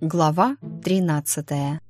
Глава тринадцатая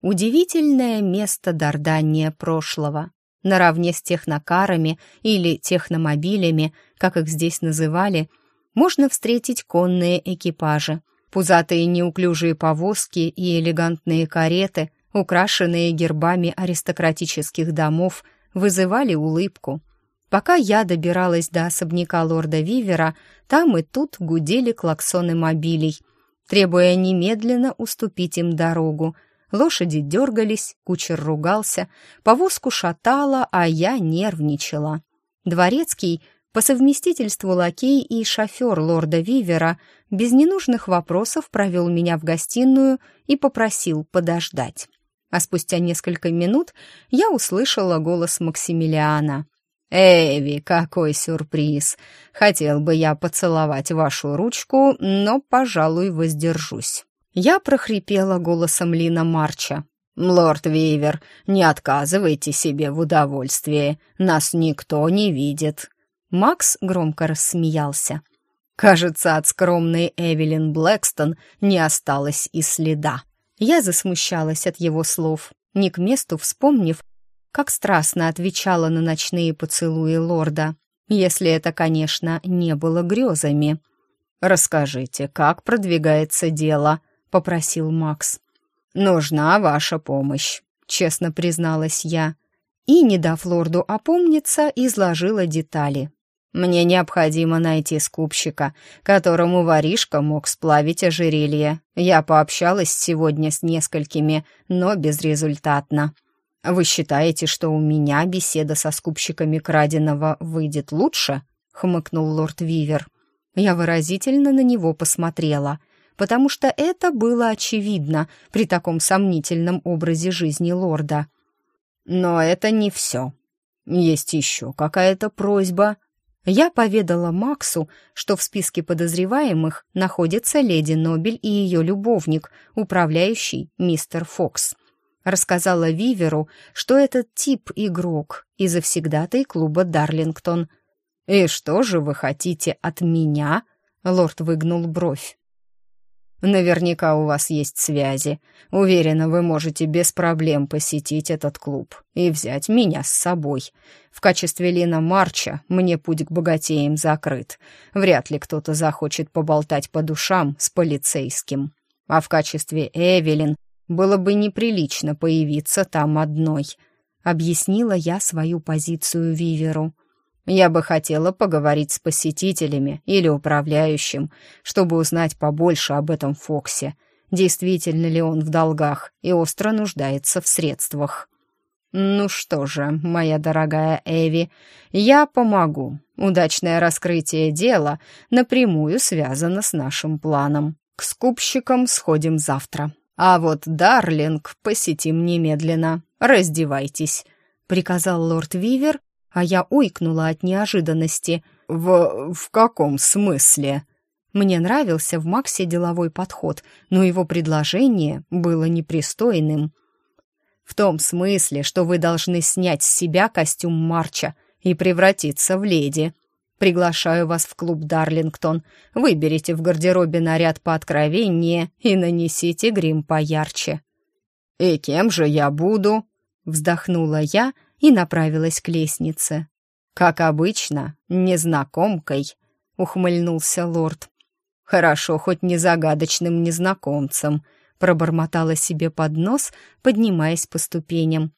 Удивительное место Дардания прошлого. Наравне с технокарами или техномобилями, как их здесь называли, можно встретить конные экипажи, пузатые неуклюжие повозки и элегантные кареты, украшенные гербами аристократических домов, вызывали улыбку. Пока я добиралась до особняка лорда Вивера, там и тут гудели клаксоны мобилей, требуя немедленно уступить им дорогу — Лошади дергались, кучер ругался, повозку шатало, а я нервничала. Дворецкий, по совместительству лакей и шофер лорда Вивера, без ненужных вопросов провел меня в гостиную и попросил подождать. А спустя несколько минут я услышала голос Максимилиана. «Эви, какой сюрприз! Хотел бы я поцеловать вашу ручку, но, пожалуй, воздержусь». Я прохрипела голосом Лина Марча. «Лорд Вивер, не отказывайте себе в удовольствии, нас никто не видит». Макс громко рассмеялся. Кажется, от скромной Эвелин Блэкстон не осталось и следа. Я засмущалась от его слов, не к месту вспомнив, как страстно отвечала на ночные поцелуи лорда, если это, конечно, не было грезами. «Расскажите, как продвигается дело?» — попросил Макс. «Нужна ваша помощь», — честно призналась я. И, не дав лорду опомниться, изложила детали. «Мне необходимо найти скупщика, которому воришка мог сплавить ожерелье. Я пообщалась сегодня с несколькими, но безрезультатно. Вы считаете, что у меня беседа со скупщиками краденого выйдет лучше?» — хмыкнул лорд Вивер. Я выразительно на него посмотрела — потому что это было очевидно при таком сомнительном образе жизни лорда. Но это не все. Есть еще какая-то просьба. Я поведала Максу, что в списке подозреваемых находится леди Нобель и ее любовник, управляющий мистер Фокс. Рассказала Виверу, что этот тип игрок и завсегдатый клуба «Дарлингтон». «И что же вы хотите от меня?» Лорд выгнул бровь. Наверняка у вас есть связи. Уверена, вы можете без проблем посетить этот клуб и взять меня с собой. В качестве Лина Марча мне путь к богатеям закрыт. Вряд ли кто-то захочет поболтать по душам с полицейским. А в качестве Эвелин было бы неприлично появиться там одной. Объяснила я свою позицию Виверу. Я бы хотела поговорить с посетителями или управляющим, чтобы узнать побольше об этом Фоксе. Действительно ли он в долгах и остро нуждается в средствах? Ну что же, моя дорогая Эви, я помогу. Удачное раскрытие дела напрямую связано с нашим планом. К скупщикам сходим завтра. А вот Дарлинг посетим немедленно. Раздевайтесь, приказал лорд Вивер а я уйкнула от неожиданности. «В... в каком смысле?» Мне нравился в Максе деловой подход, но его предложение было непристойным. «В том смысле, что вы должны снять с себя костюм Марча и превратиться в леди. Приглашаю вас в клуб «Дарлингтон». Выберите в гардеробе наряд пооткровеннее и нанесите грим поярче». «И кем же я буду?» — вздохнула я — и направилась к лестнице. «Как обычно, незнакомкой», — ухмыльнулся лорд. «Хорошо, хоть не загадочным незнакомцем», — пробормотала себе под нос, поднимаясь по ступеням.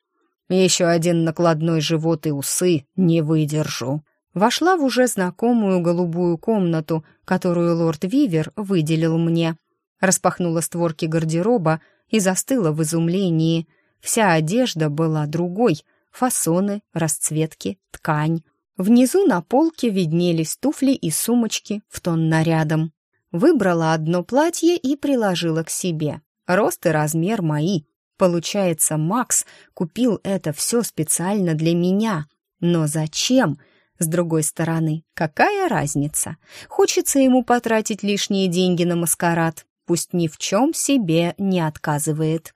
«Еще один накладной живот и усы не выдержу». Вошла в уже знакомую голубую комнату, которую лорд Вивер выделил мне. Распахнула створки гардероба и застыла в изумлении. Вся одежда была другой — фасоны, расцветки, ткань. Внизу на полке виднелись туфли и сумочки в тон нарядом. Выбрала одно платье и приложила к себе. Рост и размер мои. Получается, Макс купил это все специально для меня. Но зачем? С другой стороны, какая разница? Хочется ему потратить лишние деньги на маскарад. пусть ни в чем себе не отказывает.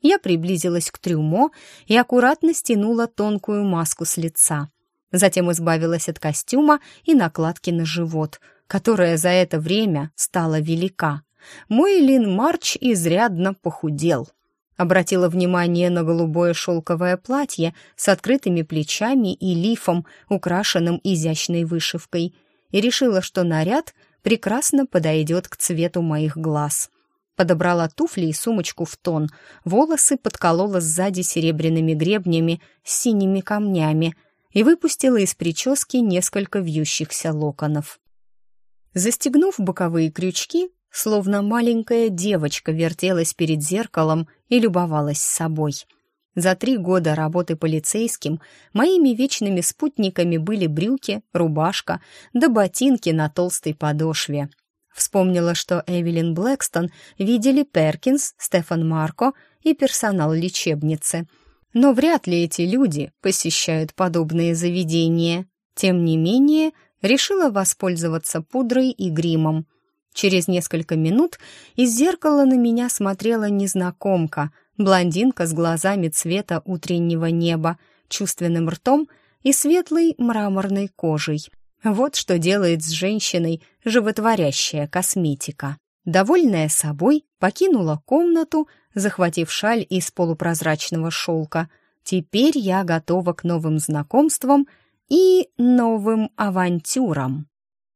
Я приблизилась к трюмо и аккуратно стянула тонкую маску с лица. Затем избавилась от костюма и накладки на живот, которая за это время стала велика. Мой Лин Марч изрядно похудел. Обратила внимание на голубое шелковое платье с открытыми плечами и лифом, украшенным изящной вышивкой, и решила, что наряд прекрасно подойдет к цвету моих глаз. Подобрала туфли и сумочку в тон, волосы подколола сзади серебряными гребнями с синими камнями и выпустила из прически несколько вьющихся локонов. Застегнув боковые крючки, словно маленькая девочка вертелась перед зеркалом и любовалась собой. За три года работы полицейским моими вечными спутниками были брюки, рубашка да ботинки на толстой подошве. Вспомнила, что Эвелин Блэкстон видели Перкинс, Стефан Марко и персонал лечебницы. Но вряд ли эти люди посещают подобные заведения. Тем не менее, решила воспользоваться пудрой и гримом. Через несколько минут из зеркала на меня смотрела незнакомка, блондинка с глазами цвета утреннего неба, чувственным ртом и светлой мраморной кожей. Вот что делает с женщиной животворящая косметика. Довольная собой, покинула комнату, захватив шаль из полупрозрачного шелка. Теперь я готова к новым знакомствам и новым авантюрам.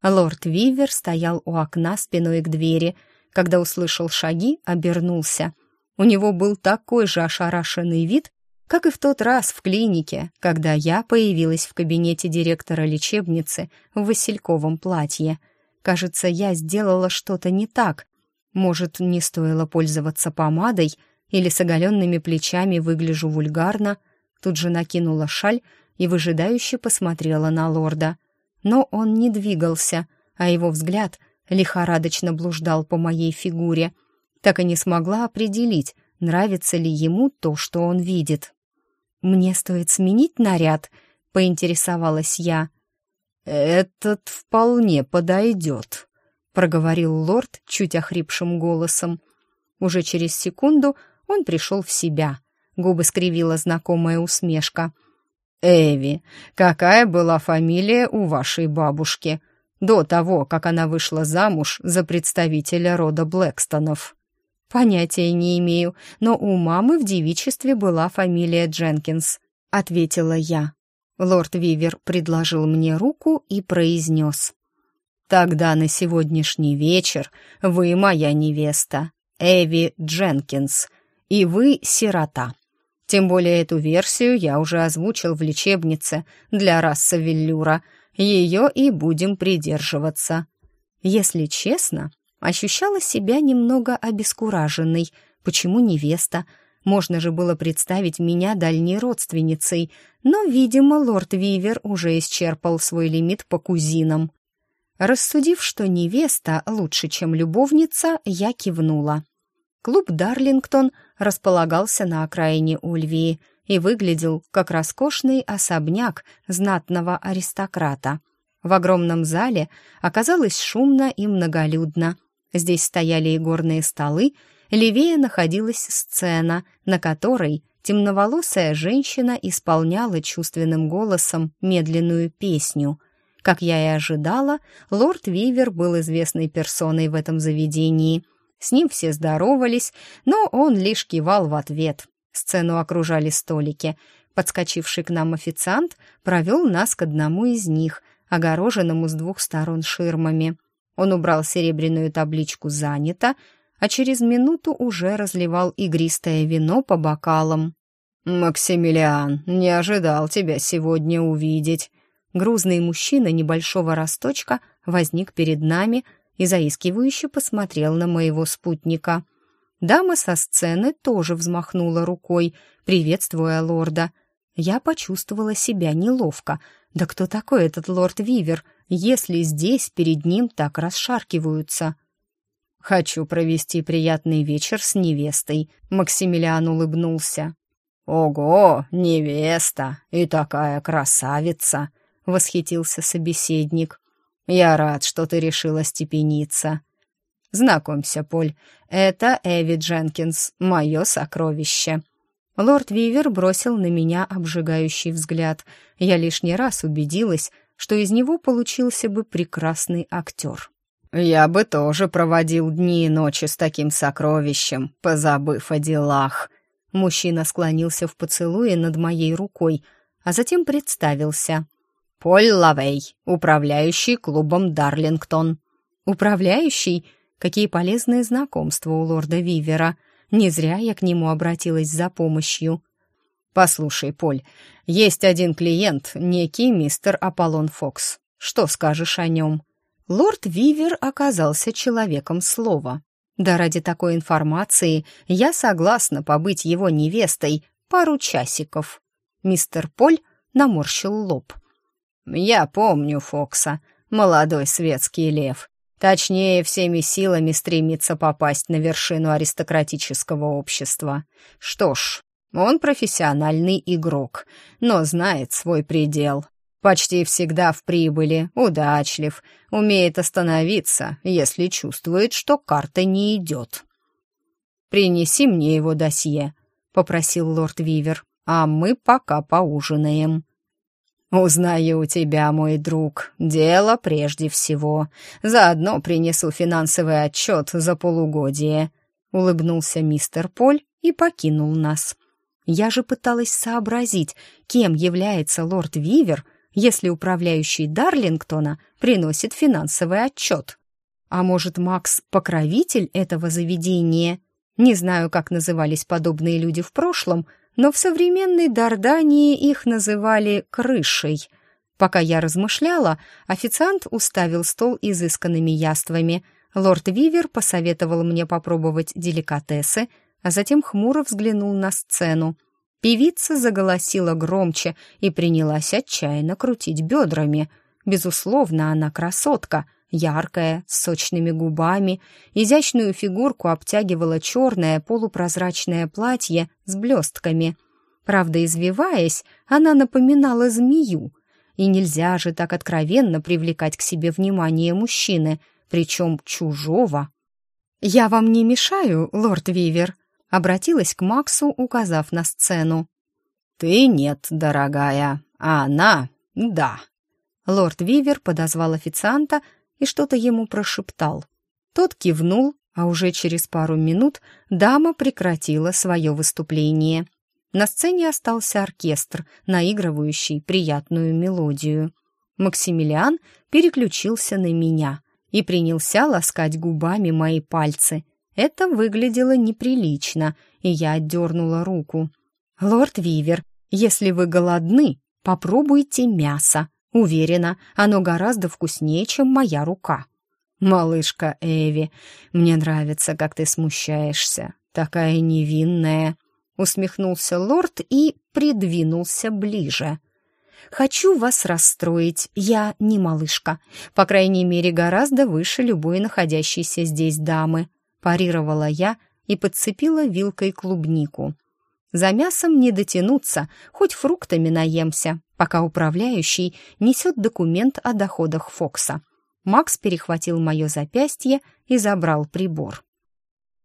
Лорд Вивер стоял у окна спиной к двери. Когда услышал шаги, обернулся. У него был такой же ошарашенный вид, как и в тот раз в клинике, когда я появилась в кабинете директора лечебницы в васильковом платье. Кажется, я сделала что-то не так. Может, не стоило пользоваться помадой или с оголенными плечами выгляжу вульгарно. Тут же накинула шаль и выжидающе посмотрела на лорда. Но он не двигался, а его взгляд лихорадочно блуждал по моей фигуре. Так и не смогла определить, нравится ли ему то, что он видит. «Мне стоит сменить наряд?» — поинтересовалась я. «Этот вполне подойдет», — проговорил лорд чуть охрипшим голосом. Уже через секунду он пришел в себя. Губы скривила знакомая усмешка — «Эви, какая была фамилия у вашей бабушки до того, как она вышла замуж за представителя рода Блэкстонов?» «Понятия не имею, но у мамы в девичестве была фамилия Дженкинс», — ответила я. Лорд Вивер предложил мне руку и произнес. «Тогда на сегодняшний вечер вы моя невеста, Эви Дженкинс, и вы сирота». Тем более эту версию я уже озвучил в лечебнице для раса Веллюра. Ее и будем придерживаться. Если честно, ощущала себя немного обескураженной. Почему невеста? Можно же было представить меня дальней родственницей, но, видимо, лорд Вивер уже исчерпал свой лимит по кузинам. Рассудив, что невеста лучше, чем любовница, я кивнула. Клуб «Дарлингтон» располагался на окраине Ульвии и выглядел как роскошный особняк знатного аристократа. В огромном зале оказалось шумно и многолюдно. Здесь стояли игорные столы, левее находилась сцена, на которой темноволосая женщина исполняла чувственным голосом медленную песню. Как я и ожидала, лорд Вивер был известной персоной в этом заведении — с ним все здоровались, но он лишь кивал в ответ. Сцену окружали столики. Подскочивший к нам официант провел нас к одному из них, огороженному с двух сторон ширмами. Он убрал серебряную табличку «Занято», а через минуту уже разливал игристое вино по бокалам. «Максимилиан, не ожидал тебя сегодня увидеть». Грузный мужчина небольшого росточка возник перед нами — и заискивающе посмотрел на моего спутника. Дама со сцены тоже взмахнула рукой, приветствуя лорда. Я почувствовала себя неловко. Да кто такой этот лорд Вивер, если здесь перед ним так расшаркиваются? «Хочу провести приятный вечер с невестой», — Максимилиан улыбнулся. «Ого, невеста! И такая красавица!» — восхитился собеседник. «Я рад, что ты решила степениться». Знакомься, Поль, это Эви Дженкинс, мое сокровище». Лорд Вивер бросил на меня обжигающий взгляд. Я лишний раз убедилась, что из него получился бы прекрасный актер. «Я бы тоже проводил дни и ночи с таким сокровищем, позабыв о делах». Мужчина склонился в поцелуе над моей рукой, а затем представился. «Поль Лавей, управляющий клубом Дарлингтон». «Управляющий? Какие полезные знакомства у лорда Вивера. Не зря я к нему обратилась за помощью». «Послушай, Поль, есть один клиент, некий мистер Аполлон Фокс. Что скажешь о нем?» Лорд Вивер оказался человеком слова. Да ради такой информации я согласна побыть его невестой пару часиков. Мистер Поль наморщил лоб. «Я помню Фокса, молодой светский лев. Точнее, всеми силами стремится попасть на вершину аристократического общества. Что ж, он профессиональный игрок, но знает свой предел. Почти всегда в прибыли, удачлив, умеет остановиться, если чувствует, что карта не идет. «Принеси мне его досье», — попросил лорд Вивер, «а мы пока поужинаем». «Узнаю у тебя, мой друг. Дело прежде всего. Заодно принесу финансовый отчет за полугодие», — улыбнулся мистер Поль и покинул нас. Я же пыталась сообразить, кем является лорд Вивер, если управляющий Дарлингтона приносит финансовый отчет. А может, Макс — покровитель этого заведения? Не знаю, как назывались подобные люди в прошлом — но в современной Дардании их называли «крышей». Пока я размышляла, официант уставил стол изысканными яствами. Лорд Вивер посоветовал мне попробовать деликатесы, а затем хмуро взглянул на сцену. Певица заголосила громче и принялась отчаянно крутить бедрами. Безусловно, она красотка — яркая, с сочными губами, изящную фигурку обтягивало черное полупрозрачное платье с блестками. Правда, извиваясь, она напоминала змею, и нельзя же так откровенно привлекать к себе внимание мужчины, причем чужого. «Я вам не мешаю, лорд Вивер?» — обратилась к Максу, указав на сцену. «Ты нет, дорогая, а она — да». Лорд Вивер подозвал официанта, и что-то ему прошептал. Тот кивнул, а уже через пару минут дама прекратила свое выступление. На сцене остался оркестр, наигрывающий приятную мелодию. Максимилиан переключился на меня и принялся ласкать губами мои пальцы. Это выглядело неприлично, и я отдернула руку. «Лорд Вивер, если вы голодны, попробуйте мясо», Уверена, оно гораздо вкуснее, чем моя рука. Малышка Эви, мне нравится, как ты смущаешься. Такая невинная. Усмехнулся лорд и придвинулся ближе. Хочу вас расстроить, я не малышка. По крайней мере, гораздо выше любой находящейся здесь дамы. Парировала я и подцепила вилкой клубнику. За мясом не дотянуться, хоть фруктами наемся, пока управляющий несет документ о доходах Фокса. Макс перехватил мое запястье и забрал прибор.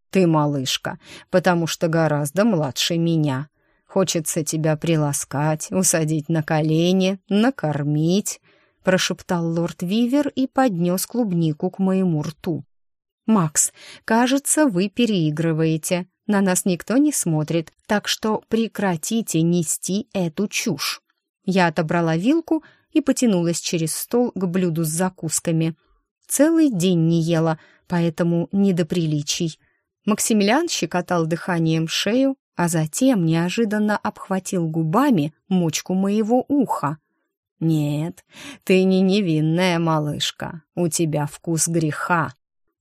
«Ты малышка, потому что гораздо младше меня. Хочется тебя приласкать, усадить на колени, накормить», прошептал лорд Вивер и поднес клубнику к моему рту. «Макс, кажется, вы переигрываете», на нас никто не смотрит, так что прекратите нести эту чушь. Я отобрала вилку и потянулась через стол к блюду с закусками. Целый день не ела, поэтому не до приличий. Максимилиан щекотал дыханием шею, а затем неожиданно обхватил губами мочку моего уха. «Нет, ты не невинная малышка, у тебя вкус греха».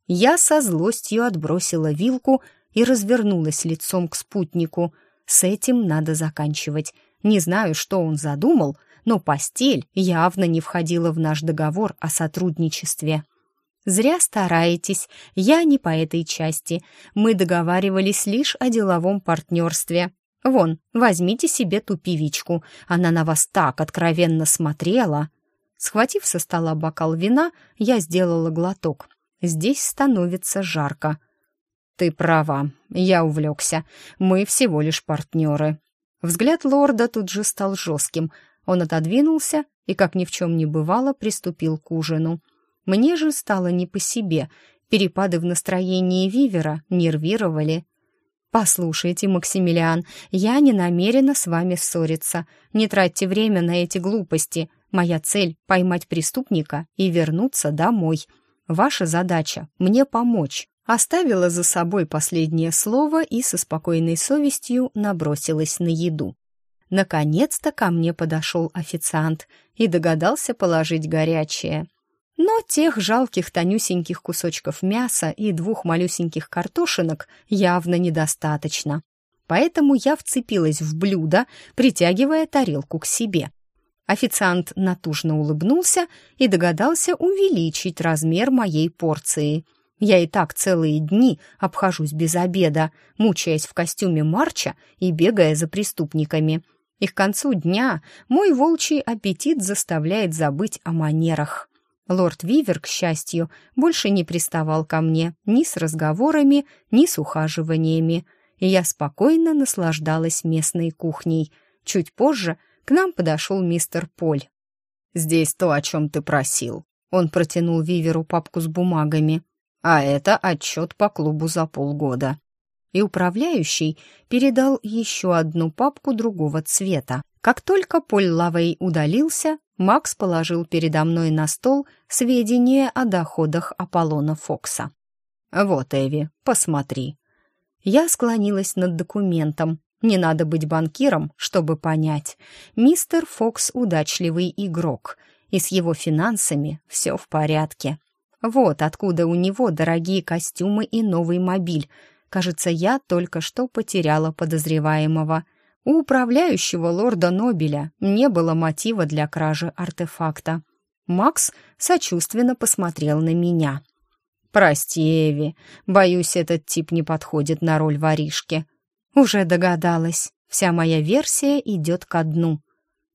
Я со злостью отбросила вилку и развернулась лицом к спутнику. С этим надо заканчивать. Не знаю, что он задумал, но постель явно не входила в наш договор о сотрудничестве. «Зря стараетесь, я не по этой части. Мы договаривались лишь о деловом партнерстве. Вон, возьмите себе ту певичку, она на вас так откровенно смотрела». Схватив со стола бокал вина, я сделала глоток. Здесь становится жарко. «Ты права, я увлекся. Мы всего лишь партнеры». Взгляд лорда тут же стал жестким. Он отодвинулся и, как ни в чем не бывало, приступил к ужину. Мне же стало не по себе. Перепады в настроении Вивера нервировали. «Послушайте, Максимилиан, я не намерена с вами ссориться. Не тратьте время на эти глупости. Моя цель — поймать преступника и вернуться домой. Ваша задача — мне помочь». Оставила за собой последнее слово и со спокойной совестью набросилась на еду. Наконец-то ко мне подошел официант и догадался положить горячее. Но тех жалких тонюсеньких кусочков мяса и двух малюсеньких картошинок явно недостаточно. Поэтому я вцепилась в блюдо, притягивая тарелку к себе. Официант натужно улыбнулся и догадался увеличить размер моей порции. Я и так целые дни обхожусь без обеда, мучаясь в костюме Марча и бегая за преступниками. И к концу дня мой волчий аппетит заставляет забыть о манерах. Лорд Вивер, к счастью, больше не приставал ко мне ни с разговорами, ни с ухаживаниями, и я спокойно наслаждалась местной кухней. Чуть позже к нам подошел мистер Поль. «Здесь то, о чем ты просил». Он протянул Виверу папку с бумагами. «А это отчет по клубу за полгода». И управляющий передал еще одну папку другого цвета. Как только Поль Лавей удалился, Макс положил передо мной на стол сведения о доходах Аполлона Фокса. «Вот, Эви, посмотри». Я склонилась над документом. Не надо быть банкиром, чтобы понять. Мистер Фокс удачливый игрок, и с его финансами все в порядке. Вот откуда у него дорогие костюмы и новый мобиль. Кажется, я только что потеряла подозреваемого. У управляющего лорда Нобеля не было мотива для кражи артефакта. Макс сочувственно посмотрел на меня. «Прости, Эви, боюсь, этот тип не подходит на роль воришки». «Уже догадалась, вся моя версия идет ко дну».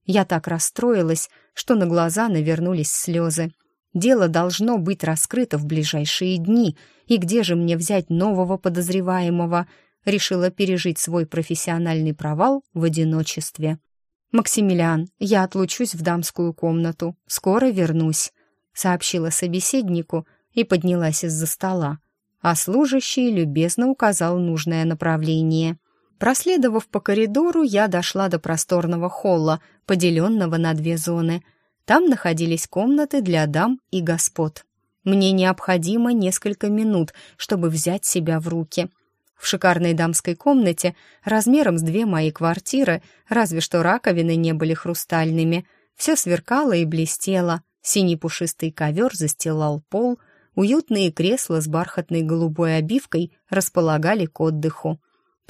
Я так расстроилась, что на глаза навернулись слезы. Дело должно быть раскрыто в ближайшие дни, и где же мне взять нового подозреваемого — решила пережить свой профессиональный провал в одиночестве. «Максимилиан, я отлучусь в дамскую комнату, скоро вернусь», сообщила собеседнику и поднялась из-за стола, а служащий любезно указал нужное направление. Проследовав по коридору, я дошла до просторного холла, поделенного на две зоны. Там находились комнаты для дам и господ. Мне необходимо несколько минут, чтобы взять себя в руки. В шикарной дамской комнате, размером с две мои квартиры, разве что раковины не были хрустальными, все сверкало и блестело, синий пушистый ковер застилал пол, уютные кресла с бархатной голубой обивкой располагали к отдыху.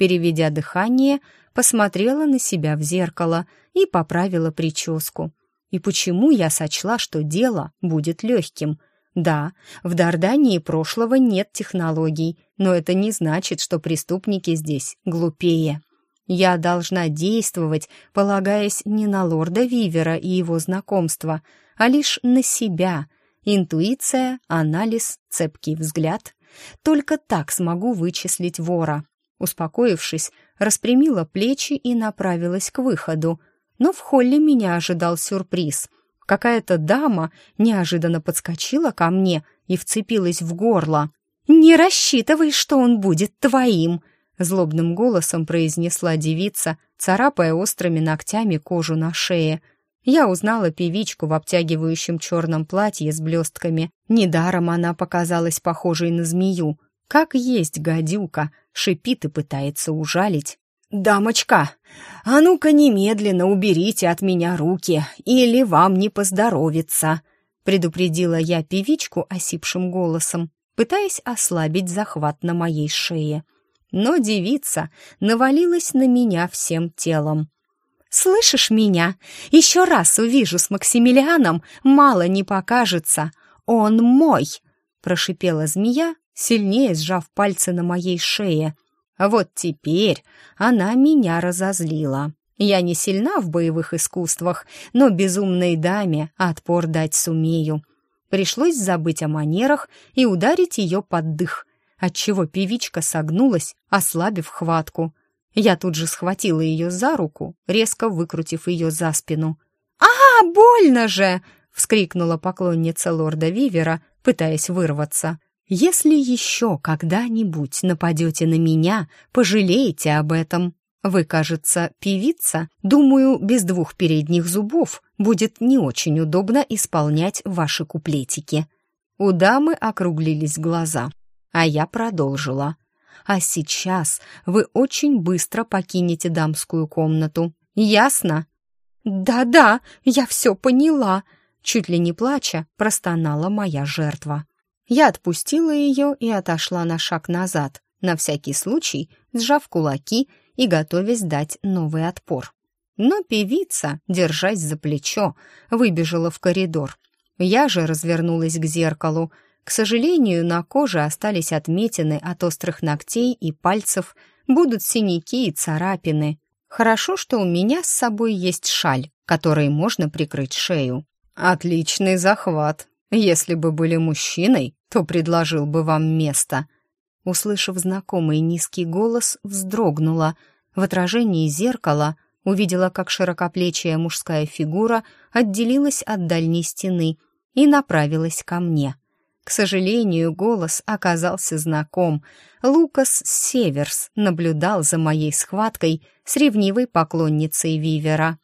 Переведя дыхание, посмотрела на себя в зеркало и поправила прическу. И почему я сочла, что дело будет легким — да, в Дардании прошлого нет технологий, но это не значит, что преступники здесь глупее. Я должна действовать, полагаясь не на лорда Вивера и его знакомства, а лишь на себя. Интуиция, анализ, цепкий взгляд. Только так смогу вычислить вора. Успокоившись, распрямила плечи и направилась к выходу. Но в холле меня ожидал сюрприз — Какая-то дама неожиданно подскочила ко мне и вцепилась в горло. «Не рассчитывай, что он будет твоим!» Злобным голосом произнесла девица, царапая острыми ногтями кожу на шее. Я узнала певичку в обтягивающем черном платье с блестками. Недаром она показалась похожей на змею. Как есть гадюка, шипит и пытается ужалить. «Дамочка, а ну-ка немедленно уберите от меня руки, или вам не поздоровится», предупредила я певичку осипшим голосом, пытаясь ослабить захват на моей шее. Но девица навалилась на меня всем телом. «Слышишь меня? Еще раз увижу с Максимилианом, мало не покажется. Он мой!» прошипела змея, сильнее сжав пальцы на моей шее — вот теперь она меня разозлила. Я не сильна в боевых искусствах, но безумной даме отпор дать сумею. Пришлось забыть о манерах и ударить ее под дых, отчего певичка согнулась, ослабив хватку. Я тут же схватила ее за руку, резко выкрутив ее за спину. «А, больно же!» — вскрикнула поклонница лорда Вивера, пытаясь вырваться. «Если еще когда-нибудь нападете на меня, пожалеете об этом. Вы, кажется, певица. Думаю, без двух передних зубов будет не очень удобно исполнять ваши куплетики». У дамы округлились глаза, а я продолжила. «А сейчас вы очень быстро покинете дамскую комнату. Ясно?» «Да-да, я все поняла», — чуть ли не плача простонала моя жертва. Я отпустила ее и отошла на шаг назад, на всякий случай сжав кулаки и готовясь дать новый отпор. Но певица, держась за плечо, выбежала в коридор. Я же развернулась к зеркалу. К сожалению, на коже остались отметины от острых ногтей и пальцев, будут синяки и царапины. Хорошо, что у меня с собой есть шаль, которой можно прикрыть шею. Отличный захват. Если бы были мужчиной, то предложил бы вам место. Услышав знакомый низкий голос, вздрогнула. В отражении зеркала увидела, как широкоплечья мужская фигура отделилась от дальней стены и направилась ко мне. К сожалению, голос оказался знаком. Лукас Северс наблюдал за моей схваткой с ревнивой поклонницей Вивера.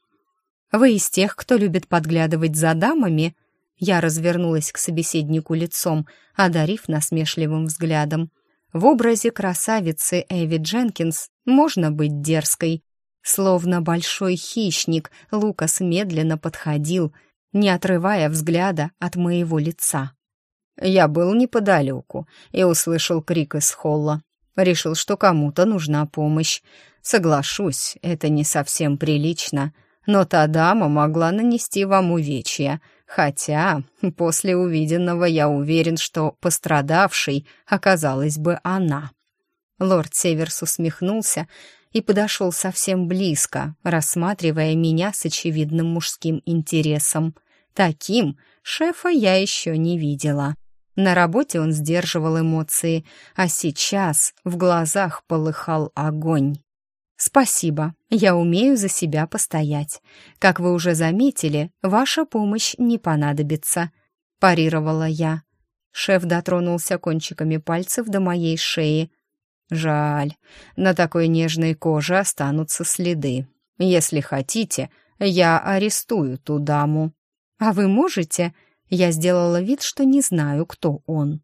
«Вы из тех, кто любит подглядывать за дамами?» Я развернулась к собеседнику лицом, одарив насмешливым взглядом. В образе красавицы Эви Дженкинс можно быть дерзкой. Словно большой хищник, Лукас медленно подходил, не отрывая взгляда от моего лица. Я был неподалеку и услышал крик из холла. Решил, что кому-то нужна помощь. Соглашусь, это не совсем прилично, но та дама могла нанести вам увечья, хотя после увиденного я уверен, что пострадавшей оказалась бы она. Лорд Северс усмехнулся и подошел совсем близко, рассматривая меня с очевидным мужским интересом. Таким шефа я еще не видела. На работе он сдерживал эмоции, а сейчас в глазах полыхал огонь. «Спасибо, я умею за себя постоять. Как вы уже заметили, ваша помощь не понадобится», — парировала я. Шеф дотронулся кончиками пальцев до моей шеи. «Жаль, на такой нежной коже останутся следы. Если хотите, я арестую ту даму». «А вы можете?» Я сделала вид, что не знаю, кто он.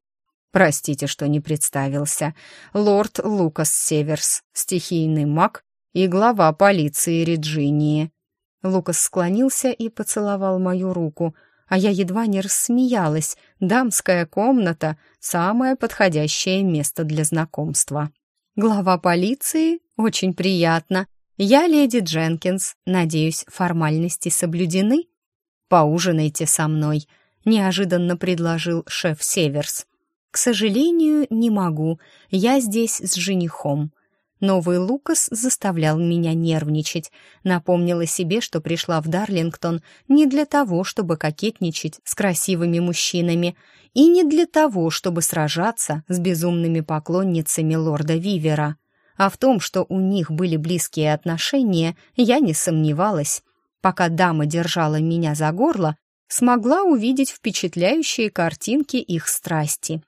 Простите, что не представился. Лорд Лукас Северс, стихийный маг и глава полиции Реджинии. Лукас склонился и поцеловал мою руку, а я едва не рассмеялась. Дамская комната — самое подходящее место для знакомства. Глава полиции? Очень приятно. Я леди Дженкинс. Надеюсь, формальности соблюдены? Поужинайте со мной — неожиданно предложил шеф Северс. «К сожалению, не могу. Я здесь с женихом». Новый Лукас заставлял меня нервничать. Напомнила себе, что пришла в Дарлингтон не для того, чтобы кокетничать с красивыми мужчинами, и не для того, чтобы сражаться с безумными поклонницами лорда Вивера. А в том, что у них были близкие отношения, я не сомневалась. Пока дама держала меня за горло, смогла увидеть впечатляющие картинки их страсти.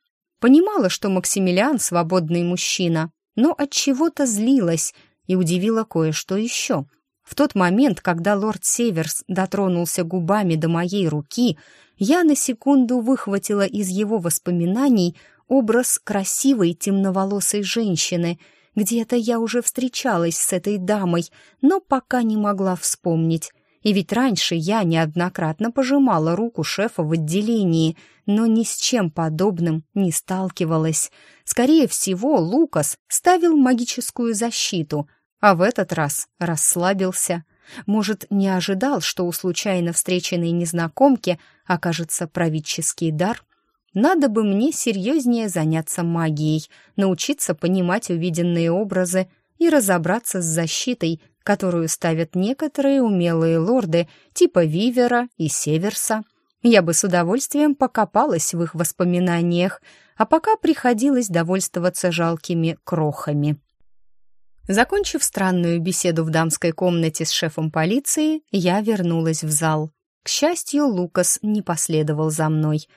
Понимала, что Максимилиан свободный мужчина, но от чего-то злилась и удивила кое-что еще. В тот момент, когда лорд Северс дотронулся губами до моей руки, я на секунду выхватила из его воспоминаний образ красивой темноволосой женщины. Где-то я уже встречалась с этой дамой, но пока не могла вспомнить. И ведь раньше я неоднократно пожимала руку шефа в отделении, но ни с чем подобным не сталкивалась. Скорее всего, Лукас ставил магическую защиту, а в этот раз расслабился. Может, не ожидал, что у случайно встреченной незнакомки окажется правительский дар? Надо бы мне серьезнее заняться магией, научиться понимать увиденные образы и разобраться с защитой, которую ставят некоторые умелые лорды типа Вивера и Северса. Я бы с удовольствием покопалась в их воспоминаниях, а пока приходилось довольствоваться жалкими крохами. Закончив странную беседу в дамской комнате с шефом полиции, я вернулась в зал. К счастью, Лукас не последовал за мной.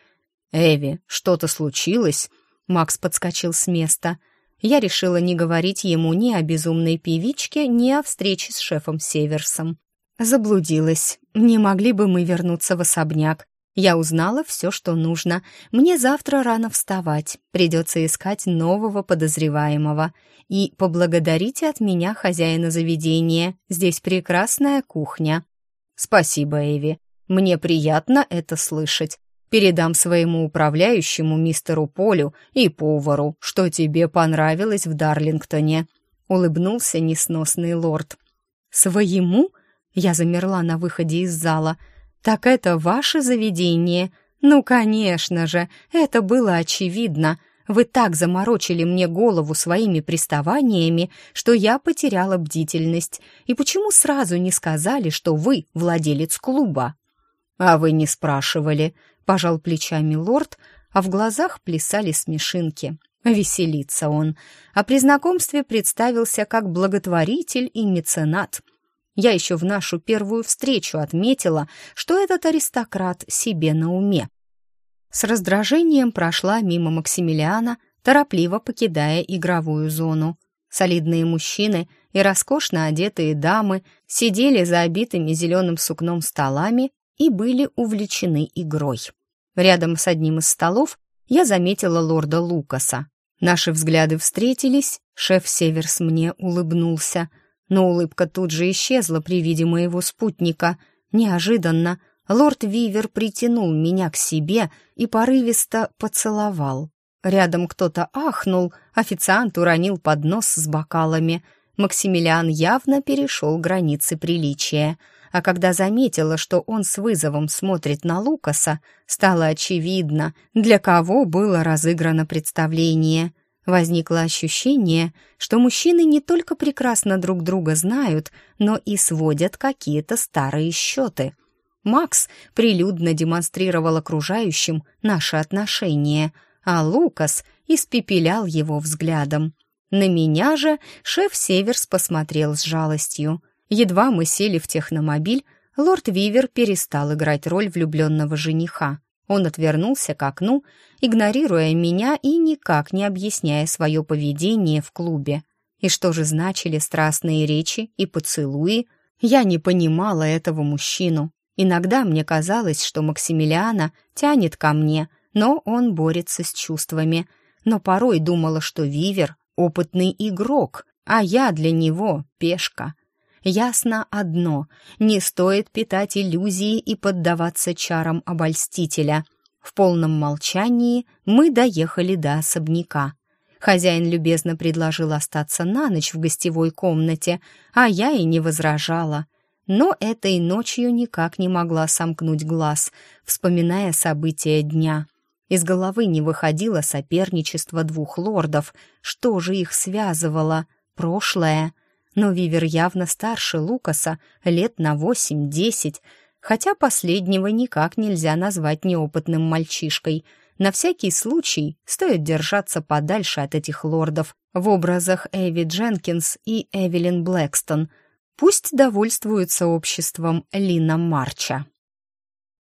«Эви, что-то случилось?» Макс подскочил с места. Я решила не говорить ему ни о безумной певичке, ни о встрече с шефом Северсом. Заблудилась. Не могли бы мы вернуться в особняк? Я узнала все, что нужно. Мне завтра рано вставать. Придется искать нового подозреваемого. И поблагодарите от меня хозяина заведения. Здесь прекрасная кухня. Спасибо, Эви. Мне приятно это слышать. Передам своему управляющему мистеру Полю и повару, что тебе понравилось в Дарлингтоне. Улыбнулся несносный лорд. Своему? Я замерла на выходе из зала — «Так это ваше заведение?» «Ну, конечно же, это было очевидно. Вы так заморочили мне голову своими приставаниями, что я потеряла бдительность. И почему сразу не сказали, что вы владелец клуба?» «А вы не спрашивали», — пожал плечами лорд, а в глазах плясали смешинки. Веселится он, а при знакомстве представился как благотворитель и меценат — я еще в нашу первую встречу отметила, что этот аристократ себе на уме. С раздражением прошла мимо Максимилиана, торопливо покидая игровую зону. Солидные мужчины и роскошно одетые дамы сидели за обитыми зеленым сукном столами и были увлечены игрой. Рядом с одним из столов я заметила лорда Лукаса. Наши взгляды встретились, шеф Северс мне улыбнулся — но улыбка тут же исчезла при виде моего спутника. Неожиданно лорд Вивер притянул меня к себе и порывисто поцеловал. Рядом кто-то ахнул, официант уронил поднос с бокалами. Максимилиан явно перешел границы приличия, а когда заметила, что он с вызовом смотрит на Лукаса, стало очевидно, для кого было разыграно представление — Возникло ощущение, что мужчины не только прекрасно друг друга знают, но и сводят какие-то старые счеты. Макс прилюдно демонстрировал окружающим наши отношения, а Лукас испепелял его взглядом. На меня же шеф Северс посмотрел с жалостью. Едва мы сели в техномобиль, лорд Вивер перестал играть роль влюбленного жениха. Он отвернулся к окну, игнорируя меня и никак не объясняя свое поведение в клубе. И что же значили страстные речи и поцелуи? Я не понимала этого мужчину. Иногда мне казалось, что Максимилиана тянет ко мне, но он борется с чувствами. Но порой думала, что Вивер — опытный игрок, а я для него — пешка — Ясно одно — не стоит питать иллюзии и поддаваться чарам обольстителя. В полном молчании мы доехали до особняка. Хозяин любезно предложил остаться на ночь в гостевой комнате, а я и не возражала. Но этой ночью никак не могла сомкнуть глаз, вспоминая события дня. Из головы не выходило соперничество двух лордов. Что же их связывало? Прошлое — но Вивер явно старше Лукаса, лет на восемь-десять, хотя последнего никак нельзя назвать неопытным мальчишкой. На всякий случай стоит держаться подальше от этих лордов в образах Эви Дженкинс и Эвелин Блэкстон. Пусть довольствуются обществом Лина Марча.